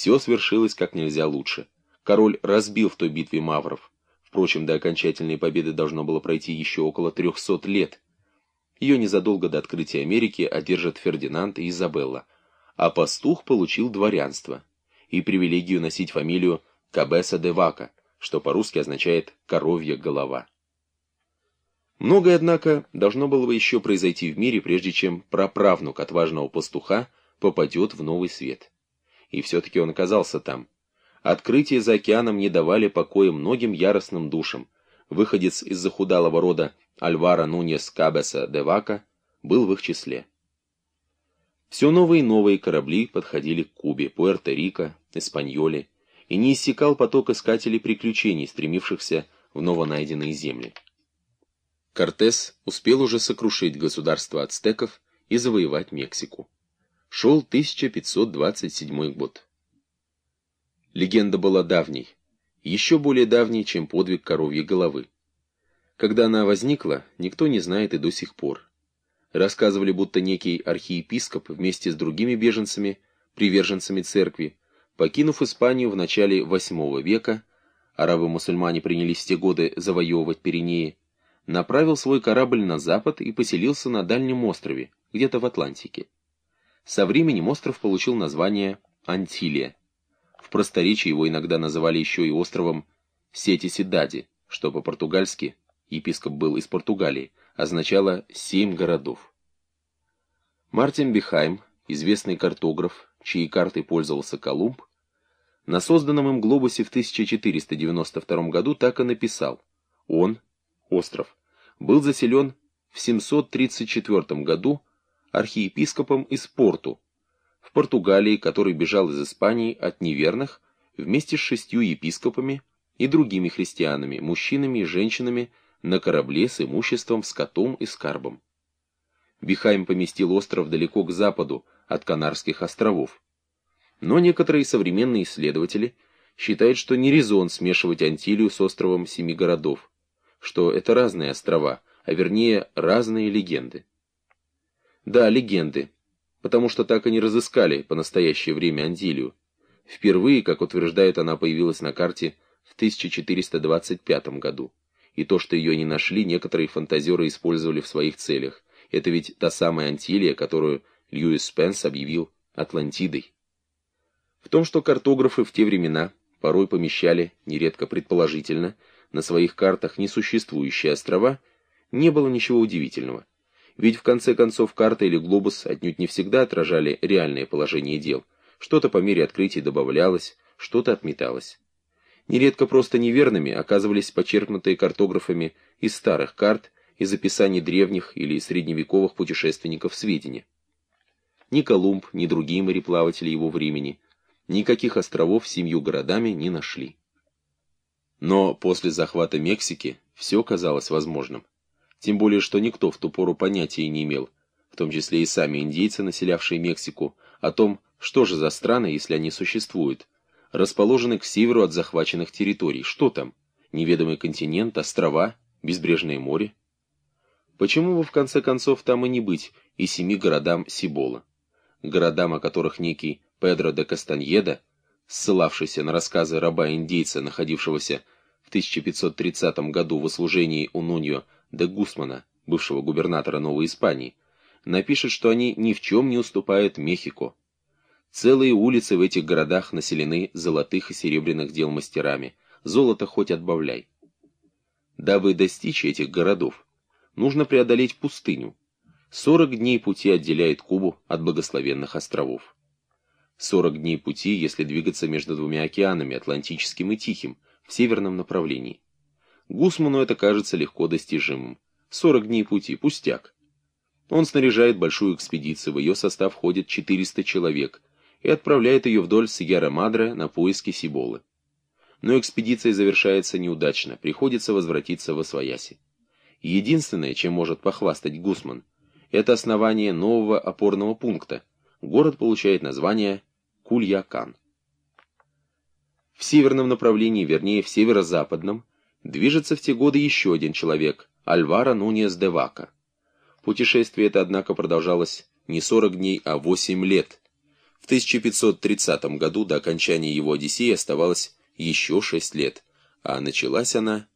Все свершилось как нельзя лучше. Король разбил в той битве мавров. Впрочем, до окончательной победы должно было пройти еще около трехсот лет. Ее незадолго до открытия Америки одержат Фердинанд и Изабелла. А пастух получил дворянство и привилегию носить фамилию Кабеса де Вака, что по-русски означает «коровья голова». Многое, однако, должно было бы еще произойти в мире, прежде чем праправнук отважного пастуха попадет в новый свет. И все-таки он оказался там. Открытия за океаном не давали покоя многим яростным душам. Выходец из захудалого рода Альвара Нуньес Кабеса де Вака был в их числе. Все новые и новые корабли подходили к Кубе, Пуэрто-Рико, Испаньоле, и не иссякал поток искателей приключений, стремившихся в новонайденные земли. Кортес успел уже сокрушить государство ацтеков и завоевать Мексику. Шел 1527 год. Легенда была давней, еще более давней, чем подвиг коровьей головы. Когда она возникла, никто не знает и до сих пор. Рассказывали, будто некий архиепископ вместе с другими беженцами, приверженцами церкви, покинув Испанию в начале VIII века, арабы-мусульмане принялись в те годы завоевывать Пиренеи, направил свой корабль на запад и поселился на дальнем острове, где-то в Атлантике. Со временем остров получил название Антилия. В просторечии его иногда называли еще и островом Сети-Седади, что по-португальски, епископ был из Португалии, означало «семь городов». Мартин Бихайм, известный картограф, чьей картой пользовался Колумб, на созданном им глобусе в 1492 году так и написал «Он, остров, был заселен в 734 году архиепископом из Порту, в Португалии, который бежал из Испании от неверных вместе с шестью епископами и другими христианами, мужчинами и женщинами на корабле с имуществом, скотом и скарбом. Бихайм поместил остров далеко к западу от Канарских островов. Но некоторые современные исследователи считают, что не резон смешивать Антилию с островом Семи городов, что это разные острова, а вернее разные легенды. Да, легенды, потому что так и не разыскали по настоящее время Антилию. Впервые, как утверждает, она появилась на карте в 1425 году. И то, что ее не нашли, некоторые фантазеры использовали в своих целях. Это ведь та самая Антилия, которую Льюис Спенс объявил Атлантидой. В том, что картографы в те времена порой помещали, нередко предположительно, на своих картах несуществующие острова, не было ничего удивительного. Ведь в конце концов карта или глобус отнюдь не всегда отражали реальное положение дел. Что-то по мере открытий добавлялось, что-то отметалось. Нередко просто неверными оказывались почерпнутые картографами из старых карт, из описаний древних или средневековых путешественников сведения. Ни Колумб, ни другие мореплаватели его времени никаких островов с семью городами не нашли. Но после захвата Мексики все казалось возможным. Тем более, что никто в ту пору понятия не имел, в том числе и сами индейцы, населявшие Мексику, о том, что же за страны, если они существуют, расположены к северу от захваченных территорий. Что там? Неведомый континент, острова, безбрежное море? Почему бы в конце концов там и не быть и семи городам Сибола? Городам, о которых некий Педро де Кастаньеда ссылавшийся на рассказы раба-индейца, находившегося в 1530 году в услужении у Нуньо де Гусмана, бывшего губернатора Новой Испании, напишет, что они ни в чем не уступают Мехико. Целые улицы в этих городах населены золотых и серебряных дел мастерами, золото хоть отбавляй. Дабы достичь этих городов, нужно преодолеть пустыню. 40 дней пути отделяет Кубу от благословенных островов. 40 дней пути, если двигаться между двумя океанами, Атлантическим и Тихим, в северном направлении. Гусману это кажется легко достижимым. 40 дней пути, пустяк. Он снаряжает большую экспедицию, в ее состав входит 400 человек, и отправляет ее вдоль Сьерра-Мадре на поиски Сиболы. Но экспедиция завершается неудачно, приходится возвратиться в Освояси. Единственное, чем может похвастать Гусман, это основание нового опорного пункта. Город получает название Кульякан. В северном направлении, вернее в северо-западном, движется в те годы еще один человек, Альвара Нуньес де Вака. Путешествие это, однако, продолжалось не 40 дней, а 8 лет. В 1530 году до окончания его Одиссеи оставалось еще шесть лет, а началась она